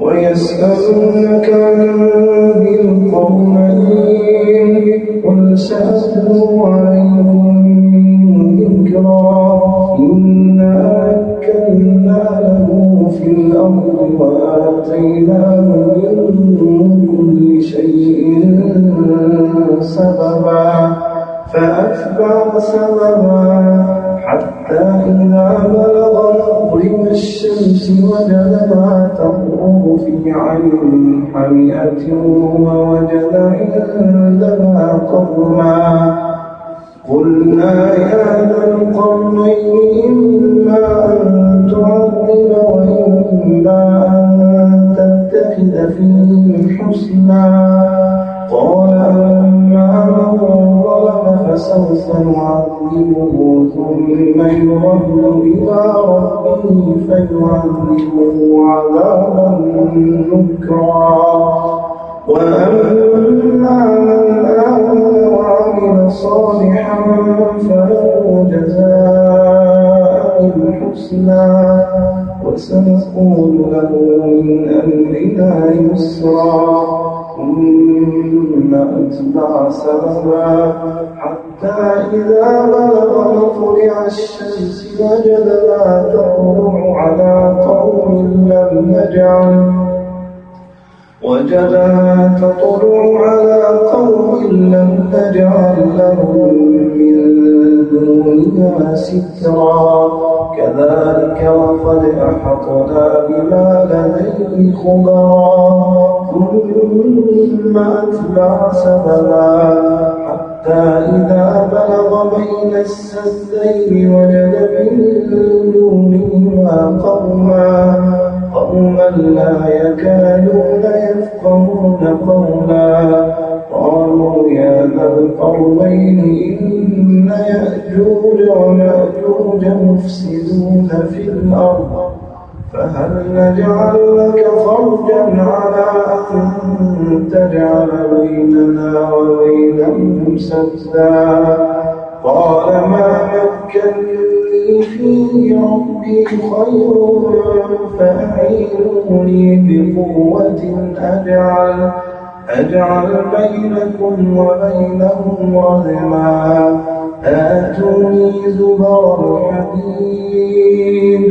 ويسألونك عن ذي القرنين قل سأتلو عليكم من ذكرى إنا مكنا له في الأرض وآتيناه من كل شيء سببا فأتبع سببا حتى إذا بلغ الشمس وجدها تغرب في عين حمئة ووجد عندها قوما قلنا يا ذا القرنين إما أن تعذب وإما أن تتخذ فيهم حسنا. قال أما فسوف نعذبه ثم يرد إلى ربه فيعذبه عذابا نكرا وأما من آمن وعمل صالحا فله جزاء الحسنى وسنقول له من أمرنا يسرا ثم أتبع سببا حتى إذا بلغ مطلع الشمس وجدها تطلع على قوم لم نجعل. وجدها تطلع على قوم لم نجعل لهم من دونها سترا. كذلك وقد أحطنا بما لديه خبرا. ثم أتبع سببا حتى إذا بلغ بين السدين وجد من دونهما قوما قوما لا يكادون يفقهون قولا. قالوا يا ذا القرنين إن يأجوج ومأجوج مفسدون في الأرض. فهل نجعل لك خرجا على أن تجعل بيننا وبينهم سدا؟ قال ما مكني فيه ربي خير فأعينوني بقوة أجعل أجعل بينكم وبينهم رحما آتوني زبر الحديد.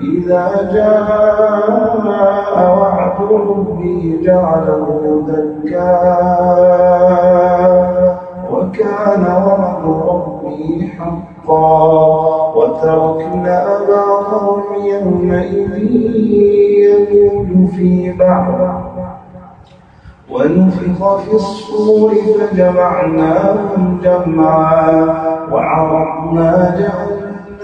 فإذا جاء وعد ربي جعله دكا. وكان وعد ربي حقا. وتركنا بعضهم يومئذ يموج في بعض ونفخ في الصور فجمعناهم جمعا. وعرضنا جهنم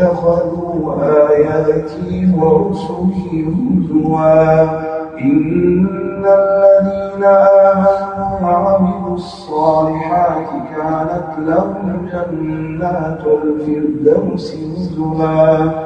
واتخذوا آياتي ورسلي هزوا. إن الذين آمنوا وعملوا الصالحات كانت لهم جنات الفردوس نزلا